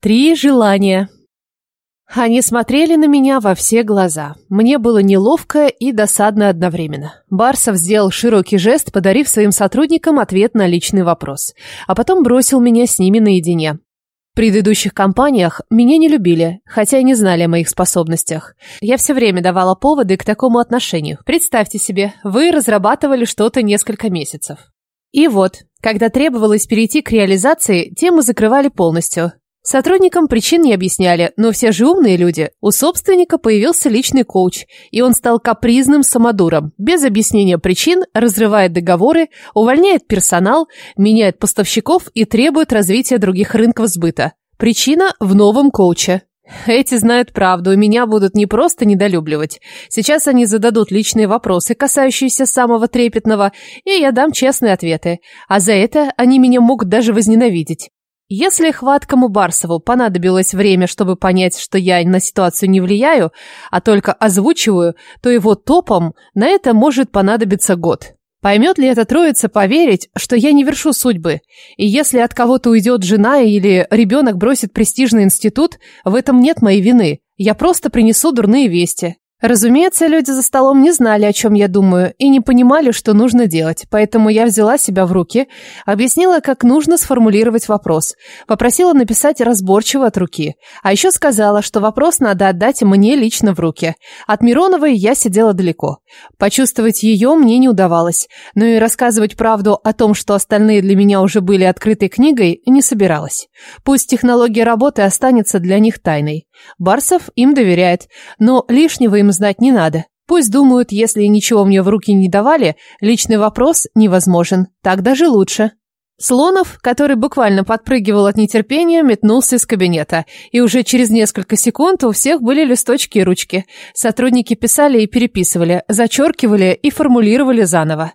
Три желания. Они смотрели на меня во все глаза. Мне было неловко и досадно одновременно. Барсов сделал широкий жест, подарив своим сотрудникам ответ на личный вопрос, а потом бросил меня с ними наедине. В предыдущих компаниях меня не любили, хотя и не знали о моих способностях. Я все время давала поводы к такому отношению. Представьте себе, вы разрабатывали что-то несколько месяцев. И вот, когда требовалось перейти к реализации, тему закрывали полностью. Сотрудникам причин не объясняли, но все же умные люди. У собственника появился личный коуч, и он стал капризным самодуром. Без объяснения причин разрывает договоры, увольняет персонал, меняет поставщиков и требует развития других рынков сбыта. Причина в новом коуче. Эти знают правду, и меня будут не просто недолюбливать. Сейчас они зададут личные вопросы, касающиеся самого трепетного, и я дам честные ответы. А за это они меня могут даже возненавидеть. Если хваткому Барсову понадобилось время, чтобы понять, что я на ситуацию не влияю, а только озвучиваю, то его топом на это может понадобиться год. Поймет ли эта троица поверить, что я не вершу судьбы? И если от кого-то уйдет жена или ребенок бросит престижный институт, в этом нет моей вины. Я просто принесу дурные вести. Разумеется, люди за столом не знали, о чем я думаю, и не понимали, что нужно делать, поэтому я взяла себя в руки, объяснила, как нужно сформулировать вопрос, попросила написать разборчиво от руки, а еще сказала, что вопрос надо отдать мне лично в руки. От Мироновой я сидела далеко. Почувствовать ее мне не удавалось, но и рассказывать правду о том, что остальные для меня уже были открытой книгой, не собиралась. Пусть технология работы останется для них тайной. Барсов им доверяет, но лишнего им знать не надо. Пусть думают, если ничего мне в руки не давали, личный вопрос невозможен. Так даже лучше. Слонов, который буквально подпрыгивал от нетерпения, метнулся из кабинета. И уже через несколько секунд у всех были листочки и ручки. Сотрудники писали и переписывали, зачеркивали и формулировали заново.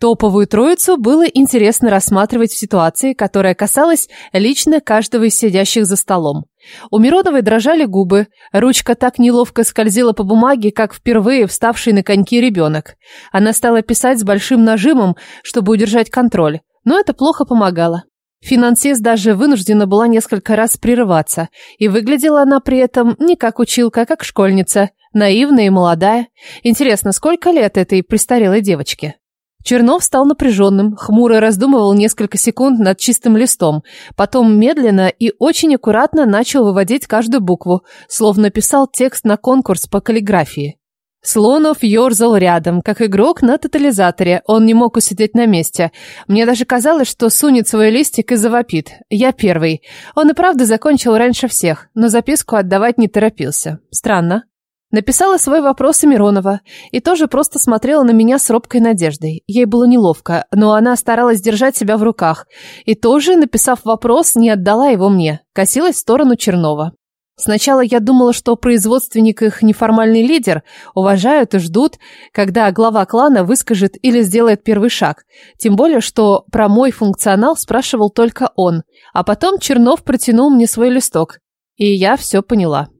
Топовую троицу было интересно рассматривать в ситуации, которая касалась лично каждого из сидящих за столом. У Мироновой дрожали губы, ручка так неловко скользила по бумаге, как впервые вставший на коньки ребенок. Она стала писать с большим нажимом, чтобы удержать контроль, но это плохо помогало. Финансист даже вынуждена была несколько раз прерываться, и выглядела она при этом не как училка, а как школьница, наивная и молодая. Интересно, сколько лет этой престарелой девочке? Чернов стал напряженным, хмуро раздумывал несколько секунд над чистым листом, потом медленно и очень аккуратно начал выводить каждую букву, словно писал текст на конкурс по каллиграфии. Слонов ерзал рядом, как игрок на тотализаторе, он не мог усидеть на месте. Мне даже казалось, что сунет свой листик и завопит. Я первый. Он и правда закончил раньше всех, но записку отдавать не торопился. Странно. Написала свой вопрос и Миронова, и тоже просто смотрела на меня с робкой надеждой. Ей было неловко, но она старалась держать себя в руках, и тоже, написав вопрос, не отдала его мне, косилась в сторону Чернова. Сначала я думала, что производственник их неформальный лидер, уважают и ждут, когда глава клана выскажет или сделает первый шаг. Тем более, что про мой функционал спрашивал только он, а потом Чернов протянул мне свой листок, и я все поняла.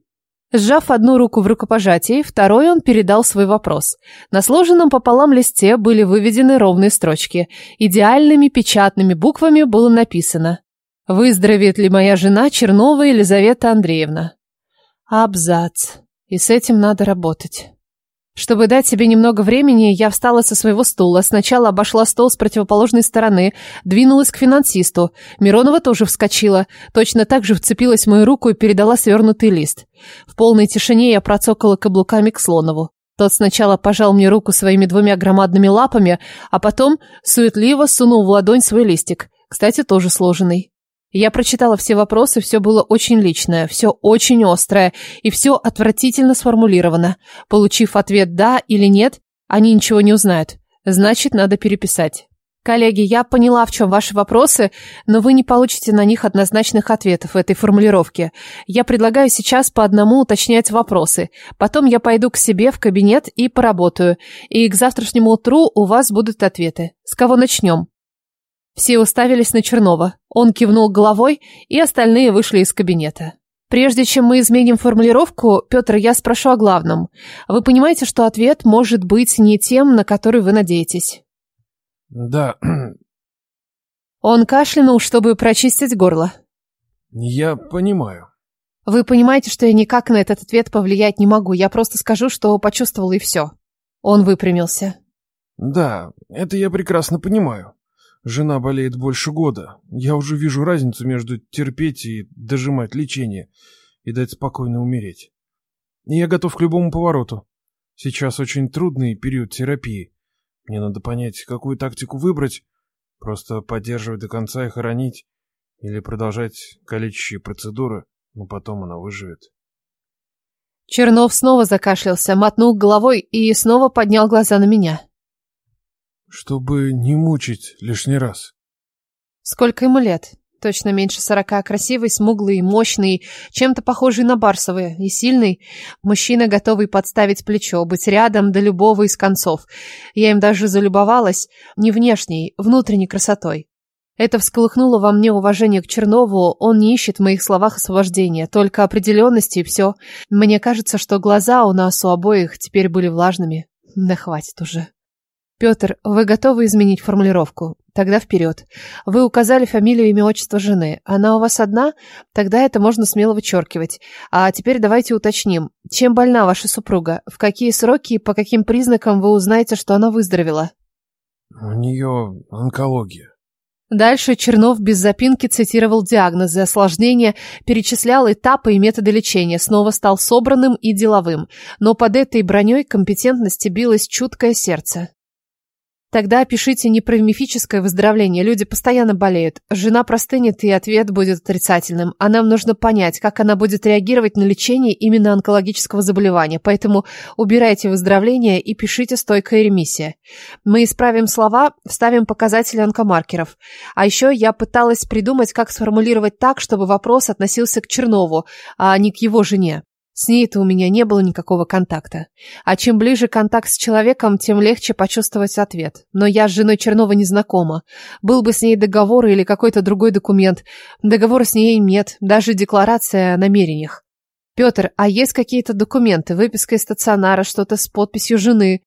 Сжав одну руку в рукопожатии, второй он передал свой вопрос. На сложенном пополам листе были выведены ровные строчки. Идеальными печатными буквами было написано «Выздоровеет ли моя жена Чернова Елизавета Андреевна?» Абзац. И с этим надо работать. Чтобы дать себе немного времени, я встала со своего стула, сначала обошла стол с противоположной стороны, двинулась к финансисту. Миронова тоже вскочила, точно так же вцепилась в мою руку и передала свернутый лист. В полной тишине я процокала каблуками к Слонову. Тот сначала пожал мне руку своими двумя громадными лапами, а потом суетливо сунул в ладонь свой листик, кстати, тоже сложенный. Я прочитала все вопросы, все было очень личное, все очень острое и все отвратительно сформулировано. Получив ответ «да» или «нет», они ничего не узнают. Значит, надо переписать. Коллеги, я поняла, в чем ваши вопросы, но вы не получите на них однозначных ответов в этой формулировке. Я предлагаю сейчас по одному уточнять вопросы. Потом я пойду к себе в кабинет и поработаю. И к завтрашнему утру у вас будут ответы. С кого начнем? Все уставились на Чернова. Он кивнул головой, и остальные вышли из кабинета. Прежде чем мы изменим формулировку, Петр, я спрошу о главном. Вы понимаете, что ответ может быть не тем, на который вы надеетесь? Да. Он кашлянул, чтобы прочистить горло. Я понимаю. Вы понимаете, что я никак на этот ответ повлиять не могу. Я просто скажу, что почувствовал и все. Он выпрямился. Да, это я прекрасно понимаю. Жена болеет больше года. Я уже вижу разницу между терпеть и дожимать лечение и дать спокойно умереть. И я готов к любому повороту. Сейчас очень трудный период терапии. Мне надо понять, какую тактику выбрать. Просто поддерживать до конца и хоронить. Или продолжать калечащие процедуры, но потом она выживет. Чернов снова закашлялся, мотнул головой и снова поднял глаза на меня. Чтобы не мучить лишний раз. Сколько ему лет? Точно меньше сорока, красивый, смуглый, мощный, чем-то похожий на Барсовые, и сильный. Мужчина, готовый подставить плечо, быть рядом до любого из концов. Я им даже залюбовалась не внешней, внутренней красотой. Это всколыхнуло во мне уважение к Чернову, он не ищет в моих словах освобождения, только определенности и все. Мне кажется, что глаза у нас у обоих теперь были влажными. Да хватит уже. Петр, вы готовы изменить формулировку? Тогда вперед. Вы указали фамилию, имя, отчество жены. Она у вас одна? Тогда это можно смело вычеркивать. А теперь давайте уточним. Чем больна ваша супруга? В какие сроки и по каким признакам вы узнаете, что она выздоровела? У нее онкология. Дальше Чернов без запинки цитировал диагнозы, осложнения, перечислял этапы и методы лечения, снова стал собранным и деловым. Но под этой броней компетентности билось чуткое сердце. Тогда пишите не про мифическое выздоровление. Люди постоянно болеют. Жена простынет, и ответ будет отрицательным. А нам нужно понять, как она будет реагировать на лечение именно онкологического заболевания. Поэтому убирайте выздоровление и пишите стойкая ремиссия. Мы исправим слова, вставим показатели онкомаркеров. А еще я пыталась придумать, как сформулировать так, чтобы вопрос относился к Чернову, а не к его жене. С ней-то у меня не было никакого контакта. А чем ближе контакт с человеком, тем легче почувствовать ответ. Но я с женой Чернова не знакома. Был бы с ней договор или какой-то другой документ. Договора с ней нет, даже декларация о намерениях. Петр, а есть какие-то документы, выписка из стационара, что-то с подписью жены?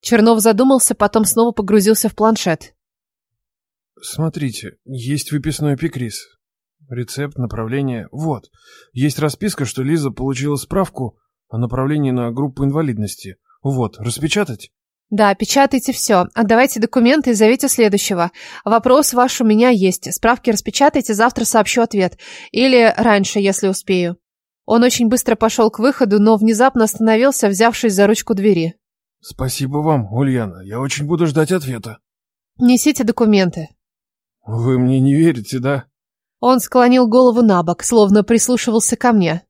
Чернов задумался, потом снова погрузился в планшет. Смотрите, есть выписной эпикриз. Рецепт, направление. Вот. Есть расписка, что Лиза получила справку о направлении на группу инвалидности. Вот. Распечатать? Да, печатайте все. Отдавайте документы и зовите следующего. Вопрос ваш у меня есть. Справки распечатайте, завтра сообщу ответ. Или раньше, если успею. Он очень быстро пошел к выходу, но внезапно остановился, взявшись за ручку двери. Спасибо вам, Ульяна. Я очень буду ждать ответа. Несите документы. Вы мне не верите, да? Он склонил голову на бок, словно прислушивался ко мне.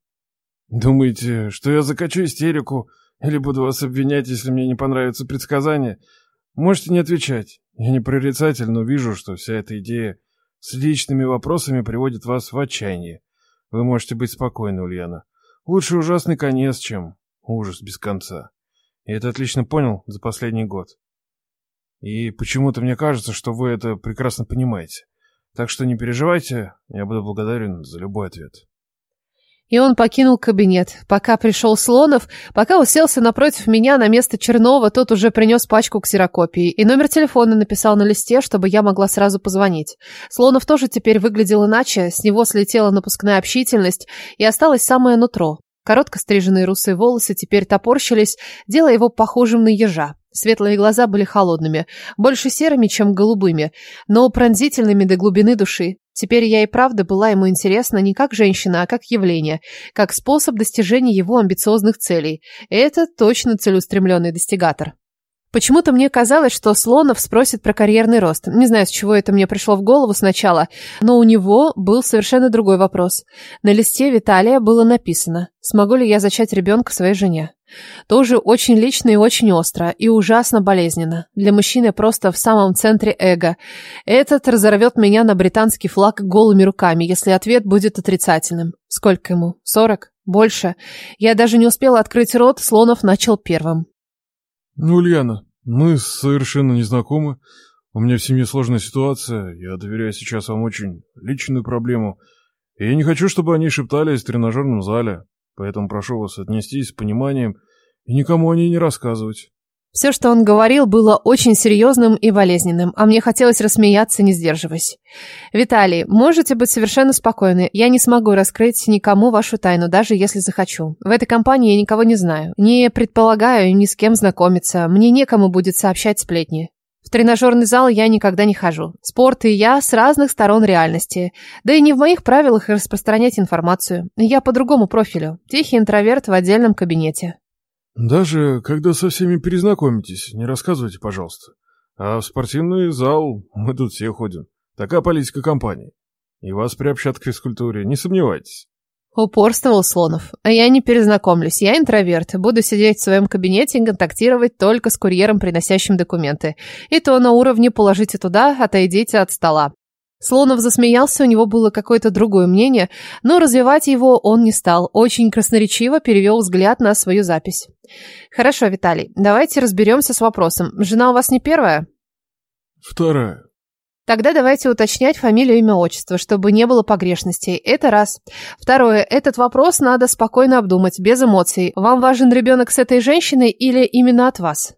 «Думаете, что я закачу истерику или буду вас обвинять, если мне не понравится предсказание? Можете не отвечать. Я не прорицатель, но вижу, что вся эта идея с личными вопросами приводит вас в отчаяние. Вы можете быть спокойны, Ульяна. Лучше ужасный конец, чем ужас без конца. Я это отлично понял за последний год. И почему-то мне кажется, что вы это прекрасно понимаете. Так что не переживайте, я буду благодарен за любой ответ. И он покинул кабинет. Пока пришел Слонов, пока уселся напротив меня на место Чернова, тот уже принес пачку ксерокопий и номер телефона написал на листе, чтобы я могла сразу позвонить. Слонов тоже теперь выглядел иначе, с него слетела напускная общительность и осталось самое нутро. Коротко стриженные русые волосы теперь топорщились, делая его похожим на ежа. Светлые глаза были холодными, больше серыми, чем голубыми, но пронзительными до глубины души. Теперь я и правда была ему интересна не как женщина, а как явление, как способ достижения его амбициозных целей. Это точно целеустремленный достигатор. Почему-то мне казалось, что Слонов спросит про карьерный рост. Не знаю, с чего это мне пришло в голову сначала, но у него был совершенно другой вопрос. На листе Виталия было написано, смогу ли я зачать ребенка своей жене. Тоже очень лично и очень остро, и ужасно болезненно. Для мужчины просто в самом центре эго. Этот разорвет меня на британский флаг голыми руками, если ответ будет отрицательным. Сколько ему? Сорок? Больше? Я даже не успела открыть рот, Слонов начал первым. Ну, Ульяна, мы совершенно не знакомы. У меня в семье сложная ситуация. Я доверяю сейчас вам очень личную проблему. И не хочу, чтобы они шептались в тренажерном зале. Поэтому прошу вас отнестись с пониманием и никому о ней не рассказывать. Все, что он говорил, было очень серьезным и болезненным, а мне хотелось рассмеяться, не сдерживаясь. «Виталий, можете быть совершенно спокойны. Я не смогу раскрыть никому вашу тайну, даже если захочу. В этой компании я никого не знаю. Не предполагаю ни с кем знакомиться. Мне некому будет сообщать сплетни. В тренажерный зал я никогда не хожу. Спорт и я с разных сторон реальности. Да и не в моих правилах распространять информацию. Я по другому профилю. Тихий интроверт в отдельном кабинете». Даже когда со всеми перезнакомитесь, не рассказывайте, пожалуйста. А в спортивный зал мы тут все ходим. Такая политика компании. И вас приобщат к физкультуре, не сомневайтесь. Упорствовал Слонов. А я не перезнакомлюсь, я интроверт. Буду сидеть в своем кабинете и контактировать только с курьером, приносящим документы. И то на уровне положите туда, отойдите от стола. Слонов засмеялся, у него было какое-то другое мнение, но развивать его он не стал. Очень красноречиво перевел взгляд на свою запись. «Хорошо, Виталий, давайте разберемся с вопросом. Жена у вас не первая?» «Вторая». Тогда давайте уточнять фамилию, имя, отчество, чтобы не было погрешностей. Это раз. Второе. Этот вопрос надо спокойно обдумать, без эмоций. Вам важен ребенок с этой женщиной или именно от вас?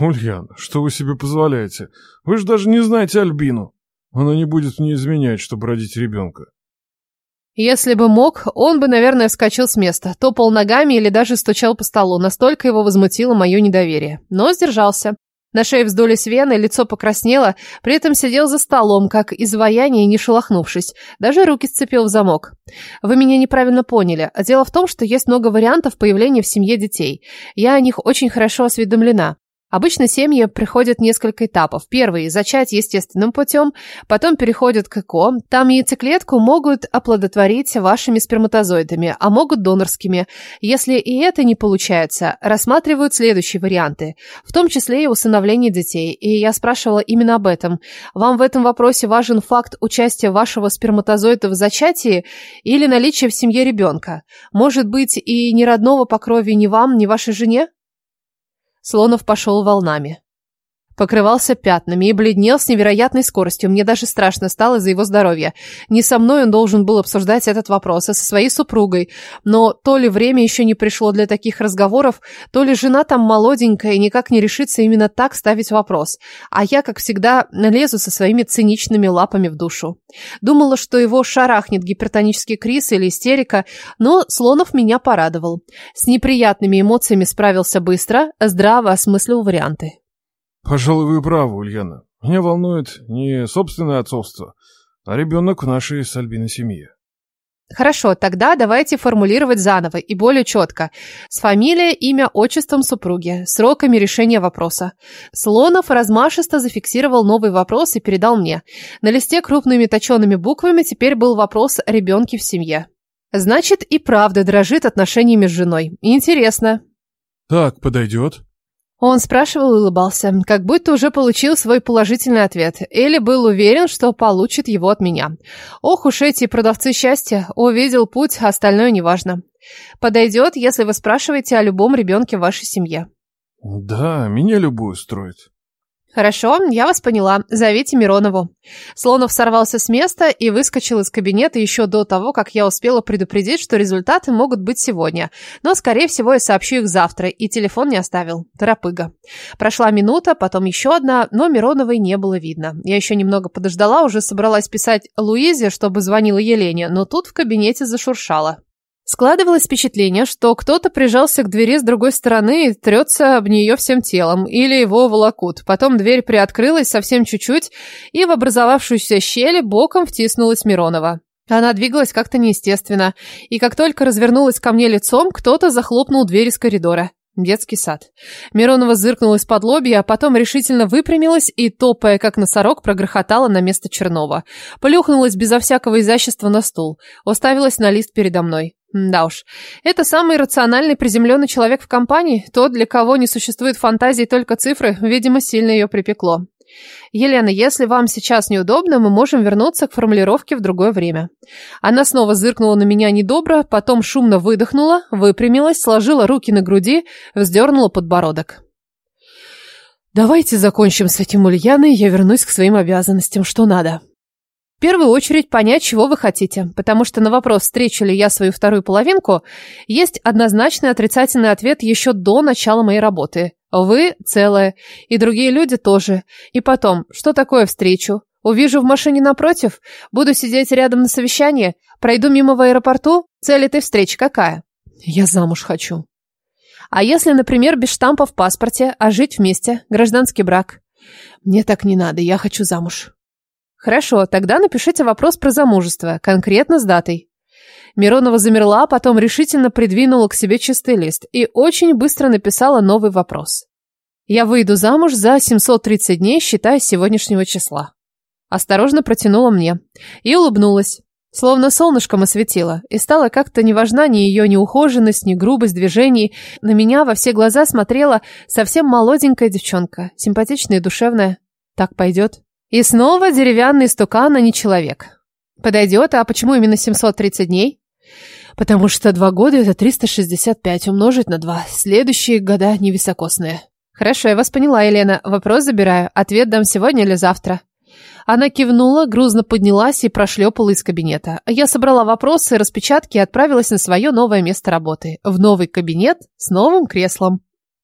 Ульяна, что вы себе позволяете? Вы же даже не знаете Альбину. Она не будет мне изменять, чтобы родить ребенка. Если бы мог, он бы, наверное, вскочил с места, топал ногами или даже стучал по столу, настолько его возмутило мое недоверие. Но сдержался. На шее вздулись вены, лицо покраснело, при этом сидел за столом, как изваяние, не шелохнувшись. Даже руки сцепил в замок. Вы меня неправильно поняли. Дело в том, что есть много вариантов появления в семье детей. Я о них очень хорошо осведомлена. Обычно семьи приходят несколько этапов. Первый – зачать естественным путем, потом переходят к ЭКО. Там яйцеклетку могут оплодотворить вашими сперматозоидами, а могут донорскими. Если и это не получается, рассматривают следующие варианты, в том числе и усыновление детей. И я спрашивала именно об этом. Вам в этом вопросе важен факт участия вашего сперматозоида в зачатии или наличие в семье ребенка? Может быть, и ни родного по крови ни вам, ни вашей жене? Слонов пошел волнами. Покрывался пятнами и бледнел с невероятной скоростью. Мне даже страшно стало за его здоровье. Не со мной он должен был обсуждать этот вопрос, а со своей супругой. Но то ли время еще не пришло для таких разговоров, то ли жена там молоденькая и никак не решится именно так ставить вопрос. А я, как всегда, налезу со своими циничными лапами в душу. Думала, что его шарахнет гипертонический криз или истерика, но Слонов меня порадовал. С неприятными эмоциями справился быстро, здраво осмыслил варианты. Пожалуй, вы правы, Ульяна. Меня волнует не собственное отцовство, а ребенок в нашей с Альбиной семье. Хорошо, тогда давайте формулировать заново и более четко. С фамилией, имя, отчеством супруги, сроками решения вопроса. Слонов размашисто зафиксировал новый вопрос и передал мне. На листе крупными точеными буквами теперь был вопрос о ребенке в семье. Значит, и правда дрожит отношениями с женой. Интересно. Так, подойдет. Он спрашивал и улыбался, как будто уже получил свой положительный ответ, или был уверен, что получит его от меня. Ох уж эти продавцы счастья, увидел путь, остальное неважно. Подойдет, если вы спрашиваете о любом ребенке в вашей семье. Да, меня любую строит. «Хорошо, я вас поняла. Зовите Миронову». Слонов сорвался с места и выскочил из кабинета еще до того, как я успела предупредить, что результаты могут быть сегодня. Но, скорее всего, я сообщу их завтра, и телефон не оставил. Торопыга. Прошла минута, потом еще одна, но Мироновой не было видно. Я еще немного подождала, уже собралась писать Луизе, чтобы звонила Елене, но тут в кабинете зашуршало. Складывалось впечатление, что кто-то прижался к двери с другой стороны и трется об нее всем телом, или его волокут. Потом дверь приоткрылась совсем чуть-чуть, и в образовавшуюся щель боком втиснулась Миронова. Она двигалась как-то неестественно, и как только развернулась ко мне лицом, кто-то захлопнул дверь из коридора. Детский сад. Миронова зыркнула из-под лобья, а потом решительно выпрямилась и, топая как носорог, прогрохотала на место Чернова. Плюхнулась безо всякого изящества на стул. Уставилась на лист передо мной. Да уж, это самый рациональный приземленный человек в компании, тот, для кого не существует фантазии только цифры, видимо, сильно ее припекло. Елена, если вам сейчас неудобно, мы можем вернуться к формулировке в другое время. Она снова зыркнула на меня недобро, потом шумно выдохнула, выпрямилась, сложила руки на груди, вздернула подбородок. Давайте закончим с этим, Ульяной, я вернусь к своим обязанностям, что надо. Первую очередь понять, чего вы хотите, потому что на вопрос, встречу ли я свою вторую половинку, есть однозначный отрицательный ответ еще до начала моей работы. Вы целая, и другие люди тоже. И потом, что такое встречу? Увижу в машине напротив, буду сидеть рядом на совещании, пройду мимо в аэропорту. Цель этой встречи какая? Я замуж хочу. А если, например, без штампа в паспорте, а жить вместе, гражданский брак? Мне так не надо, я хочу замуж. Хорошо, тогда напишите вопрос про замужество, конкретно с датой. Миронова замерла, потом решительно придвинула к себе чистый лист и очень быстро написала новый вопрос. Я выйду замуж за 730 дней, считая с сегодняшнего числа. Осторожно протянула мне и улыбнулась. Словно солнышком осветила, и стала как-то не важна ни ее неухоженность, ни грубость движений. На меня во все глаза смотрела совсем молоденькая девчонка, симпатичная и душевная. Так пойдет. И снова деревянный стукан, а не человек. Подойдет, а почему именно 730 дней? Потому что два года это 365 умножить на два. Следующие года невисокосные. Хорошо, я вас поняла, Елена. Вопрос забираю. Ответ дам сегодня или завтра. Она кивнула, грузно поднялась и прошлепала из кабинета. Я собрала вопросы, распечатки и отправилась на свое новое место работы. В новый кабинет с новым креслом.